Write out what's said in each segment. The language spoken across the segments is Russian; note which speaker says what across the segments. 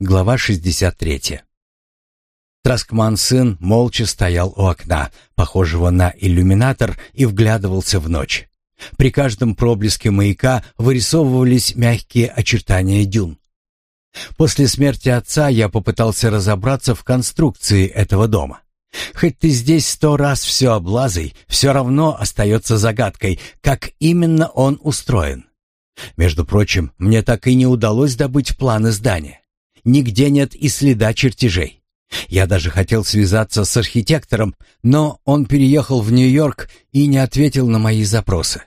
Speaker 1: Глава 63. Траскман-сын молча стоял у окна, похожего на иллюминатор, и вглядывался в ночь. При каждом проблеске маяка вырисовывались мягкие очертания дюн. После смерти отца я попытался разобраться в конструкции этого дома. Хоть ты здесь сто раз все облазай, все равно остается загадкой, как именно он устроен. Между прочим, мне так и не удалось добыть планы здания нигде нет и следа чертежей. Я даже хотел связаться с архитектором, но он переехал в Нью-Йорк и не ответил на мои запросы.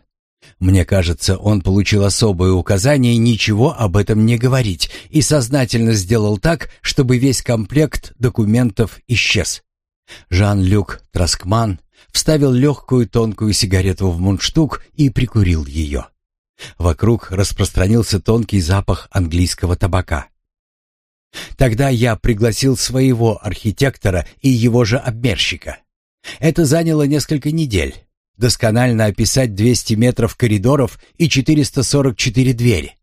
Speaker 1: Мне кажется, он получил особое указание ничего об этом не говорить и сознательно сделал так, чтобы весь комплект документов исчез. Жан-Люк Троскман вставил легкую тонкую сигарету в мундштук и прикурил ее. Вокруг распространился тонкий запах английского табака. Тогда я пригласил своего архитектора и его же обмерщика. Это заняло несколько недель. Досконально описать 200 метров коридоров и 444 двери.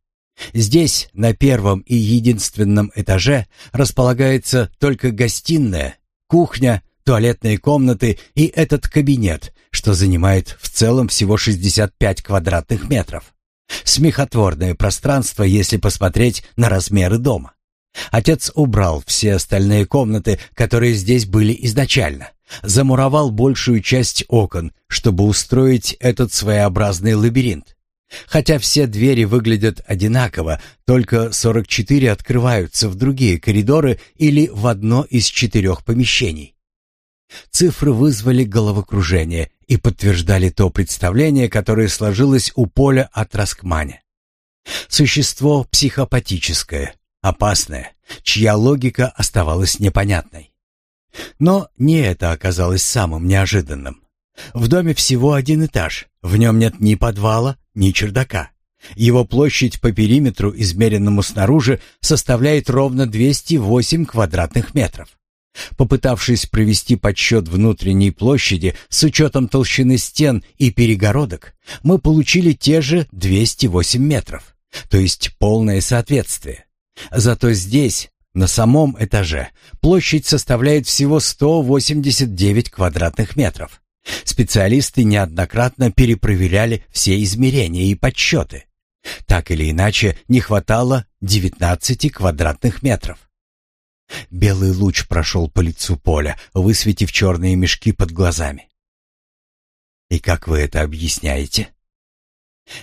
Speaker 1: Здесь, на первом и единственном этаже, располагается только гостиная, кухня, туалетные комнаты и этот кабинет, что занимает в целом всего 65 квадратных метров. Смехотворное пространство, если посмотреть на размеры дома. Отец убрал все остальные комнаты, которые здесь были изначально, замуровал большую часть окон, чтобы устроить этот своеобразный лабиринт. Хотя все двери выглядят одинаково, только 44 открываются в другие коридоры или в одно из четырех помещений. Цифры вызвали головокружение и подтверждали то представление, которое сложилось у Поля от Траскмане. Существо психопатическое, опасная, чья логика оставалась непонятной. Но не это оказалось самым неожиданным. В доме всего один этаж, в нем нет ни подвала, ни чердака. Его площадь по периметру, измеренному снаружи, составляет ровно 208 квадратных метров. Попытавшись провести подсчет внутренней площади с учетом толщины стен и перегородок, мы получили те же 208 метров, то есть полное соответствие. Зато здесь, на самом этаже, площадь составляет всего 189 квадратных метров. Специалисты неоднократно перепроверяли все измерения и подсчеты. Так или иначе, не хватало 19 квадратных метров. Белый луч прошел по лицу поля, высветив черные мешки под глазами. «И как вы это объясняете?»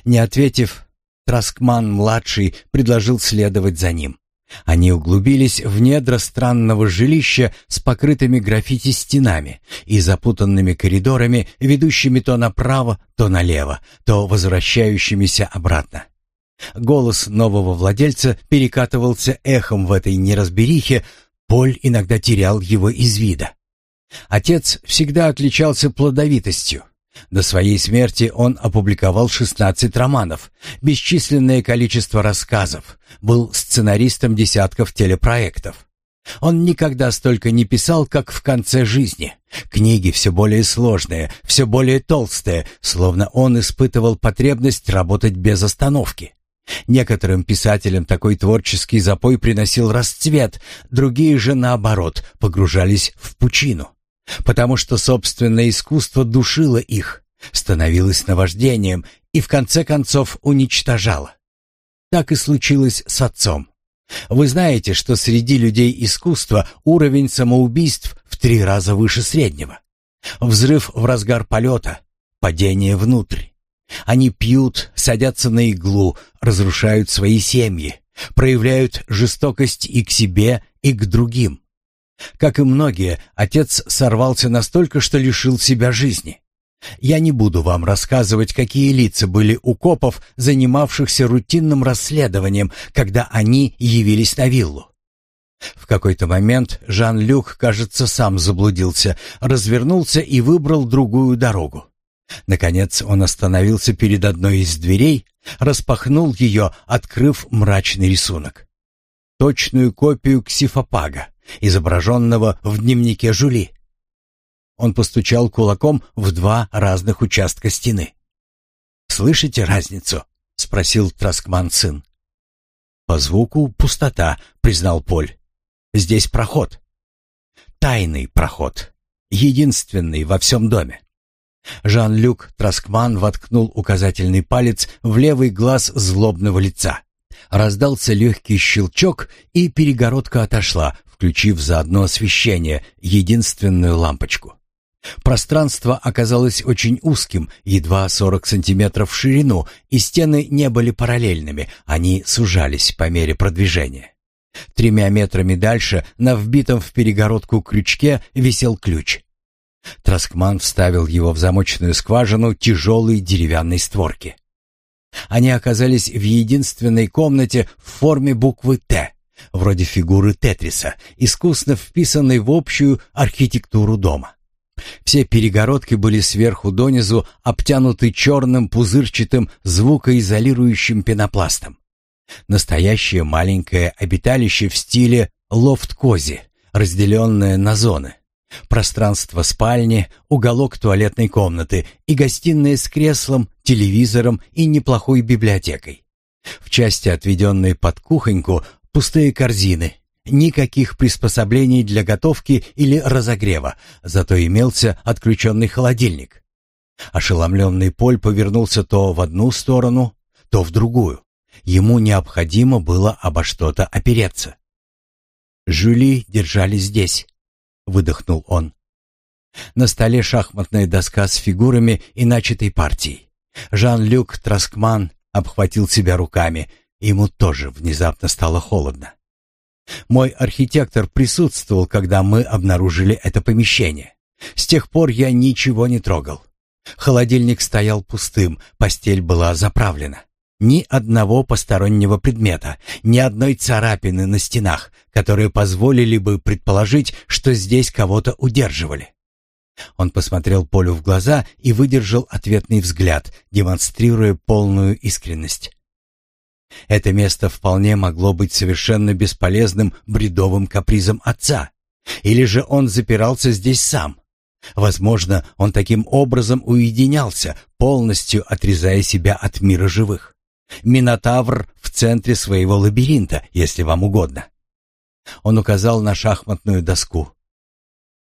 Speaker 1: Не ответив, Траскман-младший предложил следовать за ним. Они углубились в недра странного жилища с покрытыми граффити стенами и запутанными коридорами, ведущими то направо, то налево, то возвращающимися обратно. Голос нового владельца перекатывался эхом в этой неразберихе, Поль иногда терял его из вида. Отец всегда отличался плодовитостью. До своей смерти он опубликовал 16 романов, бесчисленное количество рассказов, был сценаристом десятков телепроектов. Он никогда столько не писал, как в конце жизни. Книги все более сложные, все более толстые, словно он испытывал потребность работать без остановки. Некоторым писателям такой творческий запой приносил расцвет, другие же, наоборот, погружались в пучину потому что собственное искусство душило их, становилось наваждением и в конце концов уничтожало. Так и случилось с отцом. Вы знаете, что среди людей искусства уровень самоубийств в три раза выше среднего. Взрыв в разгар полета, падение внутрь. Они пьют, садятся на иглу, разрушают свои семьи, проявляют жестокость и к себе, и к другим. Как и многие, отец сорвался настолько, что лишил себя жизни. Я не буду вам рассказывать, какие лица были у копов, занимавшихся рутинным расследованием, когда они явились на виллу. В какой-то момент Жан-Люк, кажется, сам заблудился, развернулся и выбрал другую дорогу. Наконец он остановился перед одной из дверей, распахнул ее, открыв мрачный рисунок. Точную копию ксифопага изображенного в дневнике Жули. Он постучал кулаком в два разных участка стены. «Слышите разницу?» — спросил Траскман сын. «По звуку пустота», — признал Поль. «Здесь проход. Тайный проход. Единственный во всем доме». Жан-Люк Траскман воткнул указательный палец в левый глаз злобного лица. Раздался легкий щелчок, и перегородка отошла, включив заодно освещение, единственную лампочку. Пространство оказалось очень узким, едва 40 сантиметров в ширину, и стены не были параллельными, они сужались по мере продвижения. Тремя метрами дальше, на вбитом в перегородку крючке, висел ключ. Троскман вставил его в замочную скважину тяжелой деревянной створки. Они оказались в единственной комнате в форме буквы «Т», вроде фигуры Тетриса, искусно вписанной в общую архитектуру дома. Все перегородки были сверху донизу обтянуты черным пузырчатым звукоизолирующим пенопластом. Настоящее маленькое обиталище в стиле loft-cozy, разделенное на зоны. Пространство спальни, уголок туалетной комнаты и гостиная с креслом, телевизором и неплохой библиотекой. В части, отведенной под кухоньку, пустые корзины, никаких приспособлений для готовки или разогрева, зато имелся отключенный холодильник. Ошеломленный Поль повернулся то в одну сторону, то в другую. Ему необходимо было обо что-то опереться. «Жюли держали здесь», — выдохнул он. На столе шахматная доска с фигурами и начатой партией. Жан-Люк Траскман обхватил себя руками — Ему тоже внезапно стало холодно. Мой архитектор присутствовал, когда мы обнаружили это помещение. С тех пор я ничего не трогал. Холодильник стоял пустым, постель была заправлена. Ни одного постороннего предмета, ни одной царапины на стенах, которые позволили бы предположить, что здесь кого-то удерживали. Он посмотрел Полю в глаза и выдержал ответный взгляд, демонстрируя полную искренность. Это место вполне могло быть совершенно бесполезным бредовым капризом отца. Или же он запирался здесь сам. Возможно, он таким образом уединялся, полностью отрезая себя от мира живых. Минотавр в центре своего лабиринта, если вам угодно. Он указал на шахматную доску.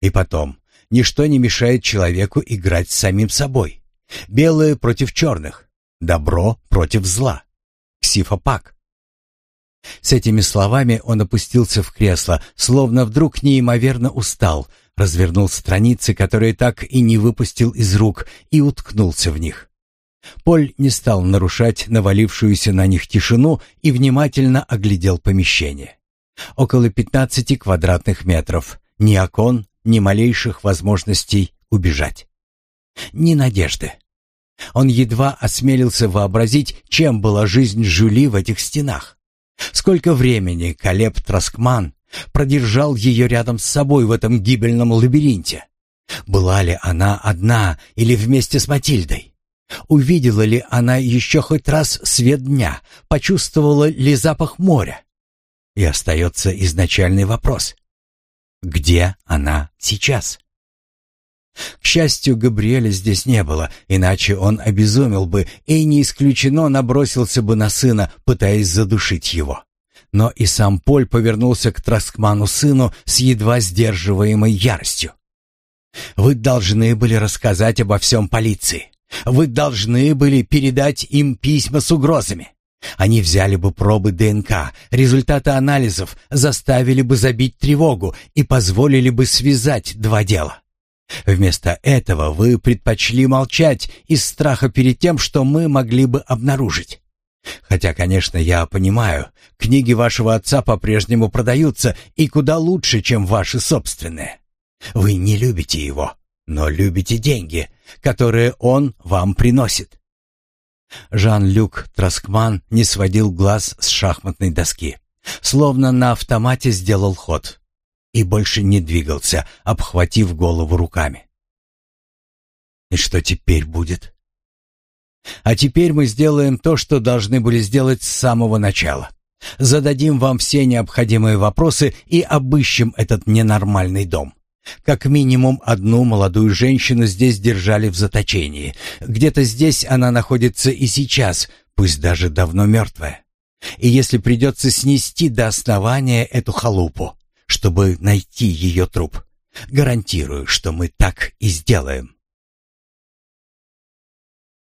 Speaker 1: И потом, ничто не мешает человеку играть с самим собой. Белые против черных, добро против зла. Ксифопак. С этими словами он опустился в кресло, словно вдруг неимоверно устал, развернул страницы, которые так и не выпустил из рук, и уткнулся в них. Поль не стал нарушать навалившуюся на них тишину и внимательно оглядел помещение. Около 15 квадратных метров, ни окон, ни малейших возможностей убежать. Ни надежды. Он едва осмелился вообразить, чем была жизнь Жюли в этих стенах. Сколько времени Калеб Траскман продержал ее рядом с собой в этом гибельном лабиринте? Была ли она одна или вместе с Матильдой? Увидела ли она еще хоть раз свет дня? Почувствовала ли запах моря? И остается изначальный вопрос. Где она сейчас? К счастью, Габриэля здесь не было, иначе он обезумел бы и, не исключено, набросился бы на сына, пытаясь задушить его. Но и сам Поль повернулся к Троскману сыну с едва сдерживаемой яростью. «Вы должны были рассказать обо всем полиции. Вы должны были передать им письма с угрозами. Они взяли бы пробы ДНК, результаты анализов, заставили бы забить тревогу и позволили бы связать два дела. Вместо этого вы предпочли молчать из страха перед тем, что мы могли бы обнаружить. Хотя, конечно, я понимаю, книги вашего отца по-прежнему продаются и куда лучше, чем ваши собственные. Вы не любите его, но любите деньги, которые он вам приносит. Жан-Люк Троскман не сводил глаз с шахматной доски, словно на автомате сделал ход и больше не двигался, обхватив голову руками. И что теперь будет? А теперь мы сделаем то, что должны были сделать с самого начала. Зададим вам все необходимые вопросы и обыщем этот ненормальный дом. Как минимум одну молодую женщину здесь держали в заточении. Где-то здесь она находится и сейчас, пусть даже давно мертвая. И если придется снести до основания эту халупу, чтобы найти ее труп. Гарантирую, что мы так и сделаем.